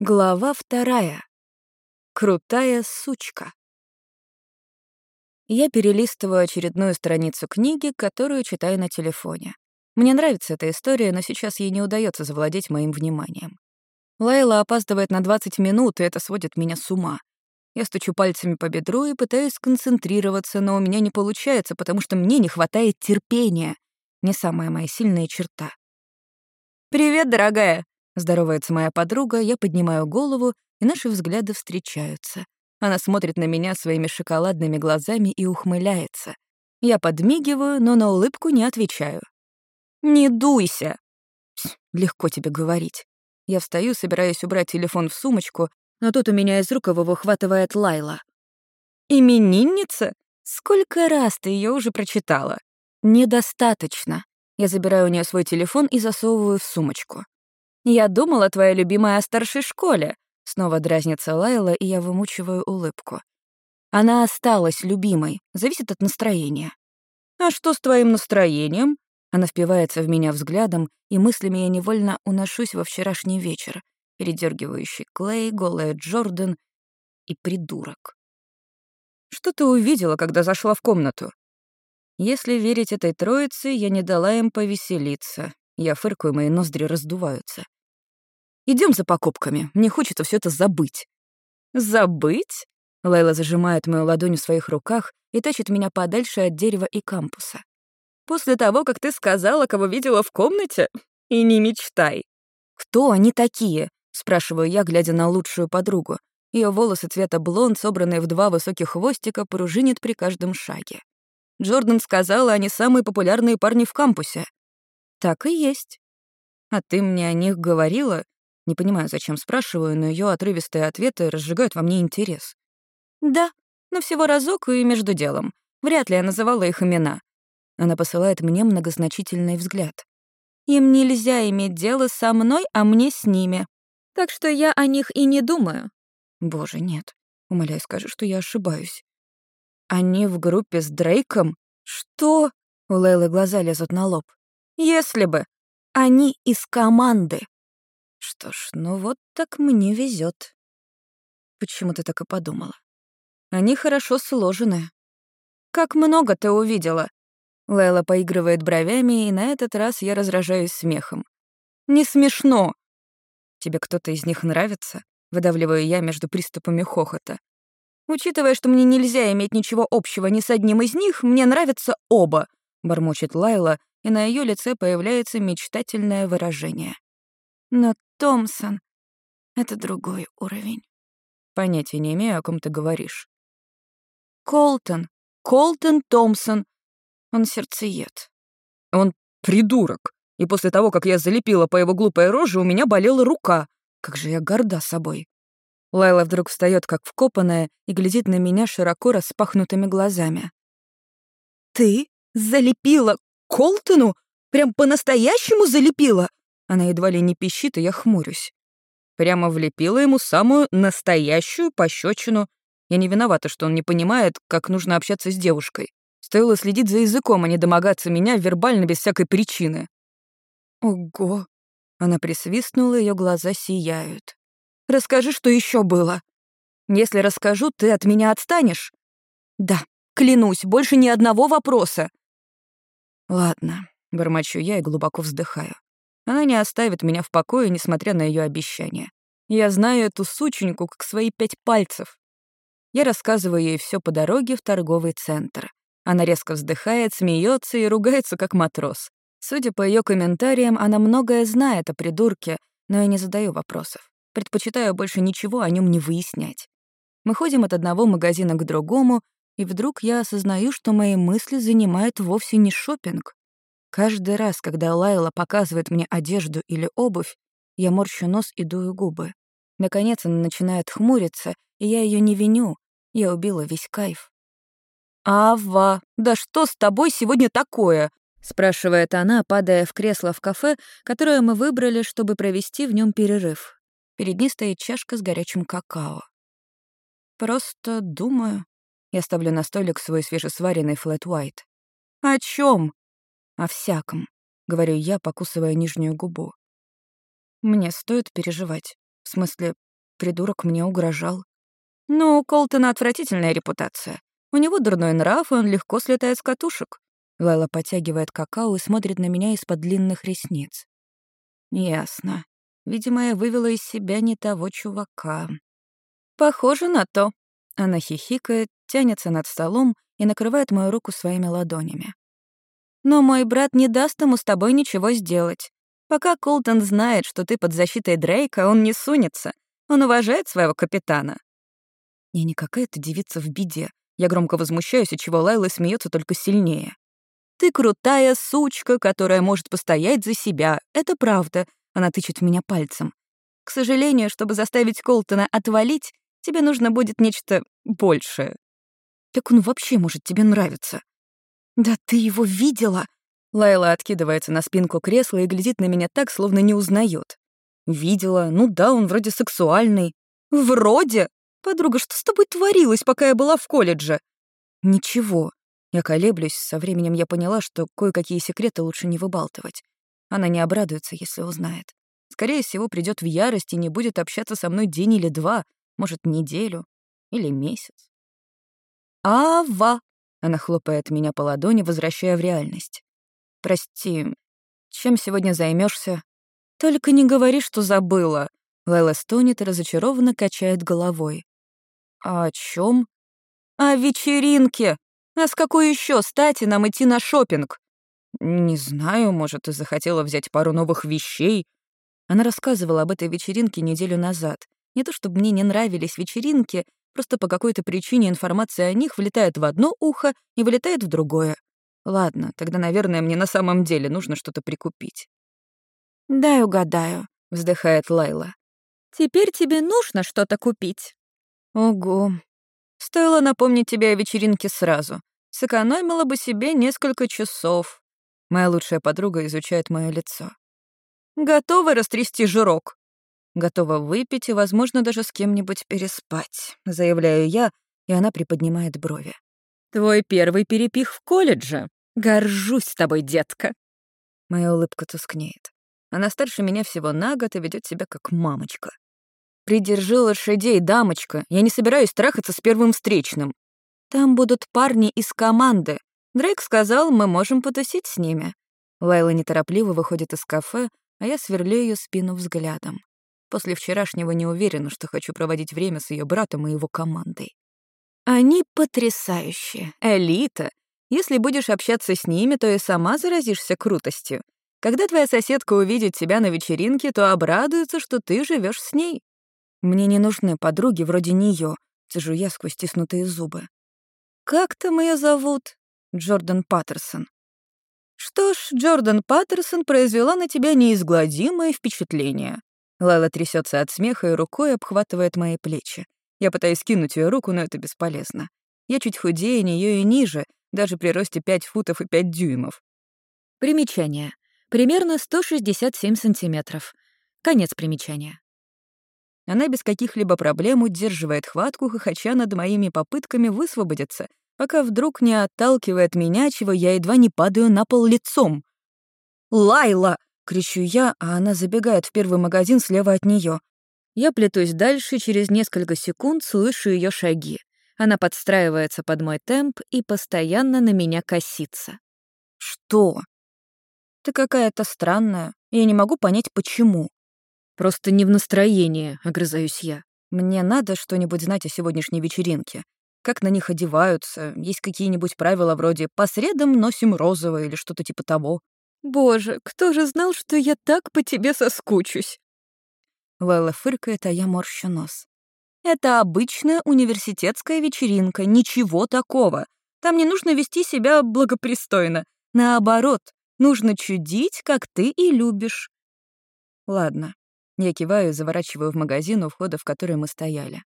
Глава вторая. Крутая сучка. Я перелистываю очередную страницу книги, которую читаю на телефоне. Мне нравится эта история, но сейчас ей не удается завладеть моим вниманием. Лайла опаздывает на 20 минут, и это сводит меня с ума. Я стучу пальцами по бедру и пытаюсь сконцентрироваться, но у меня не получается, потому что мне не хватает терпения. Не самая моя сильная черта. «Привет, дорогая!» Здоровается моя подруга, я поднимаю голову, и наши взгляды встречаются. Она смотрит на меня своими шоколадными глазами и ухмыляется. Я подмигиваю, но на улыбку не отвечаю. «Не дуйся!» Легко тебе говорить. Я встаю, собираюсь убрать телефон в сумочку, но тут у меня из рук его выхватывает Лайла. «Именинница? Сколько раз ты ее уже прочитала?» «Недостаточно». Я забираю у нее свой телефон и засовываю в сумочку. «Я думала, твоя любимая о старшей школе», — снова дразнится Лайла, и я вымучиваю улыбку. «Она осталась любимой, зависит от настроения». «А что с твоим настроением?» Она впивается в меня взглядом, и мыслями я невольно уношусь во вчерашний вечер, передергивающий Клей, голая Джордан и придурок. «Что ты увидела, когда зашла в комнату?» Если верить этой троице, я не дала им повеселиться. Я фыркаю, мои ноздри раздуваются. Идем за покупками. Мне хочется все это забыть». «Забыть?» Лайла зажимает мою ладонь в своих руках и тащит меня подальше от дерева и кампуса. «После того, как ты сказала, кого видела в комнате? И не мечтай». «Кто они такие?» — спрашиваю я, глядя на лучшую подругу. Ее волосы цвета блонд, собранные в два высоких хвостика, пружинят при каждом шаге. Джордан сказала, они самые популярные парни в кампусе. Так и есть. А ты мне о них говорила? Не понимаю, зачем спрашиваю, но ее отрывистые ответы разжигают во мне интерес. «Да, но всего разок и между делом. Вряд ли я называла их имена». Она посылает мне многозначительный взгляд. «Им нельзя иметь дело со мной, а мне с ними. Так что я о них и не думаю». «Боже, нет. Умоляю, скажи, что я ошибаюсь». «Они в группе с Дрейком? Что?» У Лейлы глаза лезут на лоб. «Если бы. Они из команды». Что ж, ну вот так мне везет. Почему ты так и подумала? Они хорошо сложены. Как много ты увидела? Лейла поигрывает бровями, и на этот раз я разражаюсь смехом. Не смешно. Тебе кто-то из них нравится? Выдавливаю я между приступами хохота. Учитывая, что мне нельзя иметь ничего общего ни с одним из них, мне нравятся оба, бормочет Лайла, и на ее лице появляется мечтательное выражение. Но Томпсон — это другой уровень. Понятия не имею, о ком ты говоришь. Колтон. Колтон Томпсон. Он сердцеед. Он придурок. И после того, как я залепила по его глупой роже, у меня болела рука. Как же я горда собой. Лайла вдруг встает как вкопанная и глядит на меня широко распахнутыми глазами. «Ты залепила Колтону? Прям по-настоящему залепила? Она едва ли не пищит, и я хмурюсь. Прямо влепила ему самую настоящую пощечину. Я не виновата, что он не понимает, как нужно общаться с девушкой. Стоило следить за языком, а не домогаться меня вербально без всякой причины. Ого. Она присвистнула, ее глаза сияют. Расскажи, что еще было. Если расскажу, ты от меня отстанешь? Да, клянусь, больше ни одного вопроса. Ладно, бормочу я и глубоко вздыхаю. Она не оставит меня в покое, несмотря на ее обещания. Я знаю эту сученьку как свои пять пальцев. Я рассказываю ей все по дороге в торговый центр. Она резко вздыхает, смеется и ругается, как матрос. Судя по ее комментариям, она многое знает о придурке, но я не задаю вопросов. Предпочитаю больше ничего о нем не выяснять. Мы ходим от одного магазина к другому, и вдруг я осознаю, что мои мысли занимают вовсе не шопинг. Каждый раз, когда Лайла показывает мне одежду или обувь, я морщу нос и дую губы. Наконец она начинает хмуриться, и я ее не виню. Я убила весь кайф. «Ава, да что с тобой сегодня такое?» — спрашивает она, падая в кресло в кафе, которое мы выбрали, чтобы провести в нем перерыв. Перед ней стоит чашка с горячим какао. «Просто думаю...» Я ставлю на столик свой свежесваренный флэт white. «О чем? О всяком, говорю я, покусывая нижнюю губу. Мне стоит переживать. В смысле, придурок мне угрожал. Ну, у Колтона отвратительная репутация. У него дурной нрав, и он легко слетает с катушек. Лайла потягивает какао и смотрит на меня из-под длинных ресниц. Ясно. Видимо, я вывела из себя не того чувака. Похоже на то. Она хихикает, тянется над столом и накрывает мою руку своими ладонями. Но мой брат не даст ему с тобой ничего сделать. Пока Колтон знает, что ты под защитой Дрейка, он не сунется. Он уважает своего капитана. Я не какая-то девица в беде. Я громко возмущаюсь, от чего Лайла смеется только сильнее. Ты крутая сучка, которая может постоять за себя. Это правда. Она тычет в меня пальцем. К сожалению, чтобы заставить Колтона отвалить, тебе нужно будет нечто большее. Как он вообще может тебе нравиться? Да ты его видела? Лайла откидывается на спинку кресла и глядит на меня так, словно не узнает. Видела. Ну да, он вроде сексуальный. Вроде? Подруга, что с тобой творилось, пока я была в колледже? Ничего. Я колеблюсь, со временем я поняла, что кое-какие секреты лучше не выбалтывать. Она не обрадуется, если узнает. Скорее всего, придет в ярость и не будет общаться со мной день или два, может, неделю или месяц. «Ава!» — она хлопает меня по ладони, возвращая в реальность. «Прости, чем сегодня займешься? «Только не говори, что забыла!» Лайла стонет и разочарованно качает головой. «А о чем? «О вечеринке! А с какой еще стати нам идти на шопинг? «Не знаю, может, ты захотела взять пару новых вещей?» Она рассказывала об этой вечеринке неделю назад. Не то чтобы мне не нравились вечеринки, просто по какой-то причине информация о них влетает в одно ухо и вылетает в другое. Ладно, тогда, наверное, мне на самом деле нужно что-то прикупить. «Дай угадаю», — вздыхает Лайла. «Теперь тебе нужно что-то купить». «Ого. Стоило напомнить тебе о вечеринке сразу. Сэкономила бы себе несколько часов». Моя лучшая подруга изучает мое лицо. «Готова растрясти жирок?» «Готова выпить и, возможно, даже с кем-нибудь переспать», — заявляю я, и она приподнимает брови. «Твой первый перепих в колледже. Горжусь тобой, детка». Моя улыбка тускнеет. Она старше меня всего на год и ведет себя как мамочка. «Придержи лошадей, дамочка. Я не собираюсь трахаться с первым встречным. Там будут парни из команды. Дрейк сказал, мы можем потусить с ними. Лайла неторопливо выходит из кафе, а я сверлю ее спину взглядом. После вчерашнего не уверена, что хочу проводить время с ее братом и его командой. Они потрясающие, элита. Если будешь общаться с ними, то и сама заразишься крутостью. Когда твоя соседка увидит тебя на вечеринке, то обрадуется, что ты живешь с ней. Мне не нужны подруги вроде нее, цежу я сквозь стиснутые зубы. Как там ее зовут? Джордан Паттерсон. Что ж, Джордан Паттерсон произвела на тебя неизгладимое впечатление. Лайла трясется от смеха и рукой обхватывает мои плечи. Я пытаюсь кинуть ее руку, но это бесполезно. Я чуть худее нее и ниже, даже при росте 5 футов и 5 дюймов. Примечание. Примерно 167 сантиметров. Конец примечания. Она без каких-либо проблем удерживает хватку, хохоча над моими попытками высвободиться, пока вдруг не отталкивает меня, чего я едва не падаю на пол лицом. «Лайла!» — кричу я, а она забегает в первый магазин слева от нее. Я плетусь дальше, через несколько секунд слышу ее шаги. Она подстраивается под мой темп и постоянно на меня косится. «Что?» «Ты какая-то странная. Я не могу понять, почему». «Просто не в настроении», — огрызаюсь я. «Мне надо что-нибудь знать о сегодняшней вечеринке как на них одеваются, есть какие-нибудь правила вроде «по средам носим розовое» или что-то типа того. «Боже, кто же знал, что я так по тебе соскучусь?» Лайла фыркает, а я морщу нос. «Это обычная университетская вечеринка, ничего такого. Там не нужно вести себя благопристойно. Наоборот, нужно чудить, как ты и любишь». «Ладно». Я киваю и заворачиваю в магазин, у входа в который мы стояли.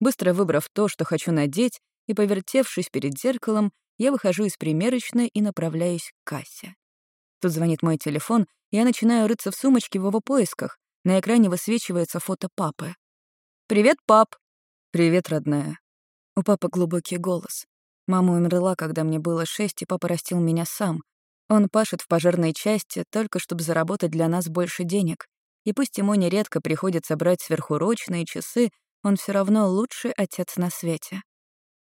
Быстро выбрав то, что хочу надеть, и повертевшись перед зеркалом, я выхожу из примерочной и направляюсь к кассе. Тут звонит мой телефон, и я начинаю рыться в сумочке в его поисках. На экране высвечивается фото папы. «Привет, пап!» «Привет, родная». У папы глубокий голос. Мама умерла, когда мне было шесть, и папа растил меня сам. Он пашет в пожарной части, только чтобы заработать для нас больше денег. И пусть ему нередко приходится брать сверхурочные часы, он все равно лучший отец на свете.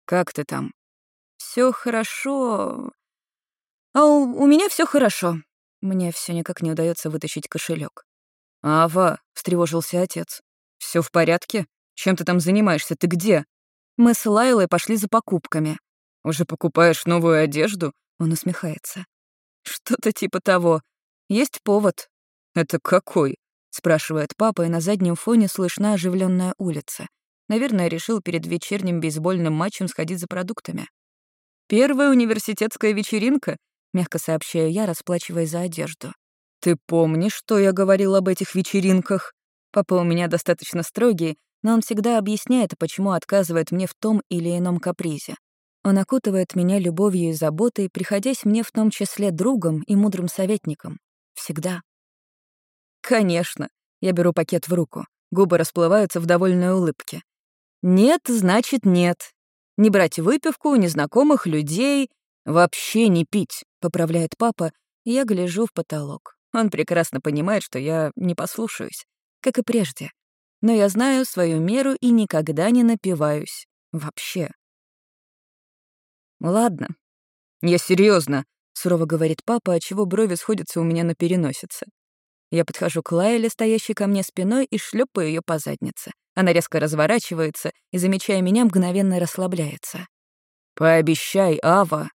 «Как ты там?» Все хорошо. А у, у меня все хорошо. Мне все никак не удается вытащить кошелек. Ава, встревожился отец. Все в порядке? Чем ты там занимаешься? Ты где? Мы с Лайлой пошли за покупками. Уже покупаешь новую одежду? Он усмехается. Что-то типа того. Есть повод. Это какой? спрашивает папа, и на заднем фоне слышна оживленная улица. Наверное, решил перед вечерним бейсбольным матчем сходить за продуктами. «Первая университетская вечеринка», — мягко сообщаю я, расплачивая за одежду. «Ты помнишь, что я говорил об этих вечеринках?» Папа у меня достаточно строгий, но он всегда объясняет, почему отказывает мне в том или ином капризе. Он окутывает меня любовью и заботой, приходясь мне в том числе другом и мудрым советником. Всегда. Конечно. Я беру пакет в руку. Губы расплываются в довольной улыбке. Нет, значит нет. Не брать выпивку у незнакомых людей, вообще не пить, поправляет папа, и я гляжу в потолок. Он прекрасно понимает, что я не послушаюсь, как и прежде. Но я знаю свою меру и никогда не напиваюсь. Вообще. Ладно. Я серьезно, сурово говорит папа, отчего брови сходятся у меня на переносице. Я подхожу к Лайле, стоящей ко мне спиной, и шлепаю ее по заднице. Она резко разворачивается и, замечая меня, мгновенно расслабляется. «Пообещай, Ава!»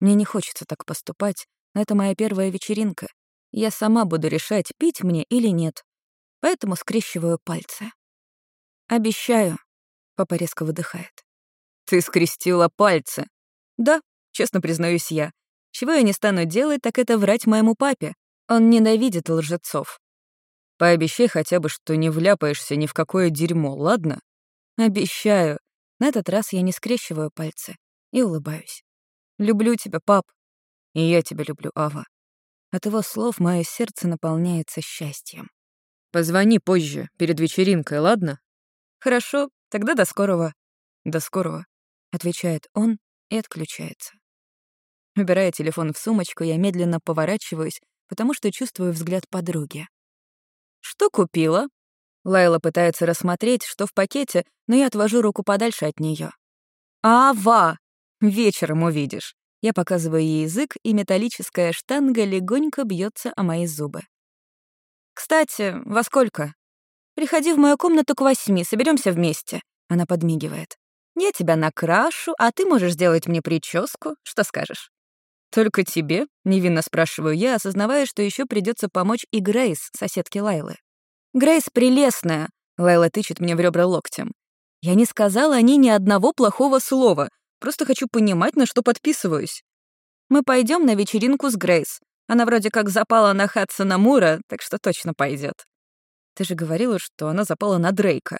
Мне не хочется так поступать, но это моя первая вечеринка. Я сама буду решать, пить мне или нет. Поэтому скрещиваю пальцы. «Обещаю», — папа резко выдыхает. «Ты скрестила пальцы?» «Да», — честно признаюсь я. Чего я не стану делать, так это врать моему папе. Он ненавидит лжецов. Пообещай хотя бы, что не вляпаешься ни в какое дерьмо, ладно? Обещаю. На этот раз я не скрещиваю пальцы и улыбаюсь. Люблю тебя, пап. И я тебя люблю, Ава. От его слов мое сердце наполняется счастьем. Позвони позже, перед вечеринкой, ладно? Хорошо, тогда до скорого. До скорого, отвечает он и отключается. Убирая телефон в сумочку, я медленно поворачиваюсь потому что чувствую взгляд подруги. «Что купила?» Лайла пытается рассмотреть, что в пакете, но я отвожу руку подальше от нее. «Ава! Вечером увидишь». Я показываю ей язык, и металлическая штанга легонько бьется о мои зубы. «Кстати, во сколько?» «Приходи в мою комнату к восьми, соберемся вместе», — она подмигивает. «Я тебя накрашу, а ты можешь сделать мне прическу. Что скажешь?» «Только тебе?» — невинно спрашиваю я, осознавая, что еще придется помочь и Грейс, соседке Лайлы. «Грейс прелестная!» — Лайла тычет мне в ребра локтем. «Я не сказала о ней ни одного плохого слова. Просто хочу понимать, на что подписываюсь. Мы пойдем на вечеринку с Грейс. Она вроде как запала на Хадсона Мура, так что точно пойдет. Ты же говорила, что она запала на Дрейка.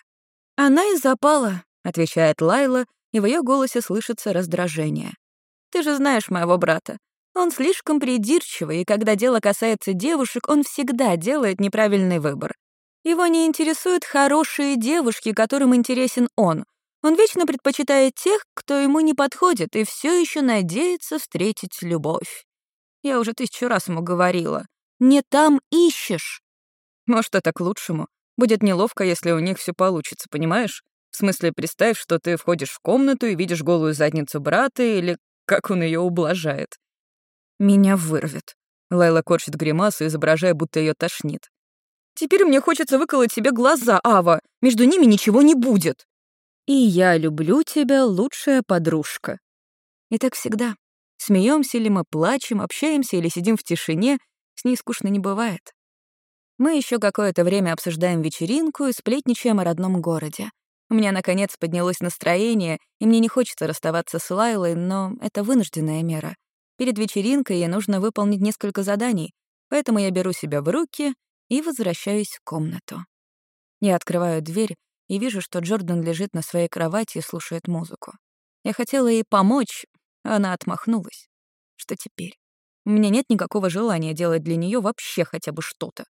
Она и запала, отвечает Лайла, и в ее голосе слышится раздражение. Ты же знаешь моего брата. Он слишком придирчивый, и когда дело касается девушек, он всегда делает неправильный выбор. Его не интересуют хорошие девушки, которым интересен он. Он вечно предпочитает тех, кто ему не подходит, и все еще надеется встретить любовь. Я уже тысячу раз ему говорила. Не там ищешь. Может, это к лучшему. Будет неловко, если у них все получится, понимаешь? В смысле, представь, что ты входишь в комнату и видишь голую задницу брата или как он ее ублажает. Меня вырвет. Лайла корчит гримасу, изображая, будто ее тошнит. Теперь мне хочется выколоть себе глаза, Ава. Между ними ничего не будет. И я люблю тебя, лучшая подружка. И так всегда. Смеемся ли мы, плачем, общаемся или сидим в тишине, с ней скучно не бывает. Мы еще какое-то время обсуждаем вечеринку и сплетничаем о родном городе. У меня, наконец, поднялось настроение, и мне не хочется расставаться с Лайлой, но это вынужденная мера. Перед вечеринкой ей нужно выполнить несколько заданий, поэтому я беру себя в руки и возвращаюсь в комнату. Я открываю дверь и вижу, что Джордан лежит на своей кровати и слушает музыку. Я хотела ей помочь, а она отмахнулась. Что теперь? У меня нет никакого желания делать для нее вообще хотя бы что-то.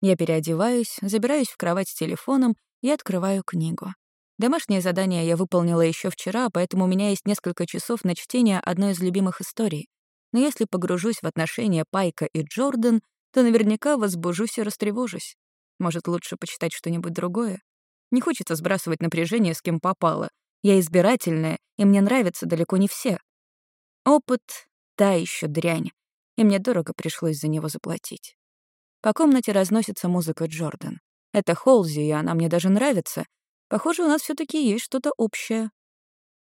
Я переодеваюсь, забираюсь в кровать с телефоном и открываю книгу. Домашнее задание я выполнила еще вчера, поэтому у меня есть несколько часов на чтение одной из любимых историй. Но если погружусь в отношения Пайка и Джордан, то наверняка возбужусь и растревожусь. Может, лучше почитать что-нибудь другое? Не хочется сбрасывать напряжение с кем попало. Я избирательная, и мне нравятся далеко не все. Опыт — та еще дрянь, и мне дорого пришлось за него заплатить. По комнате разносится музыка Джордан. Это Холзи, и она мне даже нравится. Похоже, у нас все таки есть что-то общее.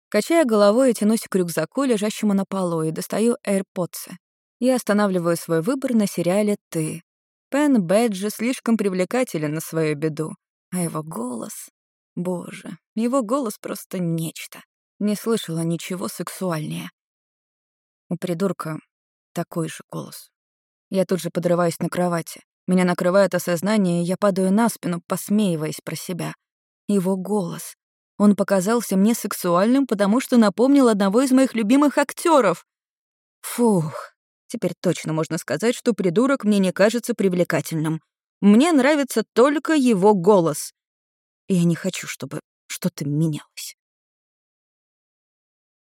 Качая головой, я тянусь к рюкзаку, лежащему на полу, и достаю AirPods. Я останавливаю свой выбор на сериале «Ты». Пен Бэджи слишком привлекателен на свою беду. А его голос... Боже, его голос просто нечто. Не слышала ничего сексуальнее. У придурка такой же голос. Я тут же подрываюсь на кровати. Меня накрывает осознание, и я падаю на спину, посмеиваясь про себя. Его голос. Он показался мне сексуальным, потому что напомнил одного из моих любимых актеров. Фух, теперь точно можно сказать, что придурок мне не кажется привлекательным. Мне нравится только его голос. И я не хочу, чтобы что-то менялось.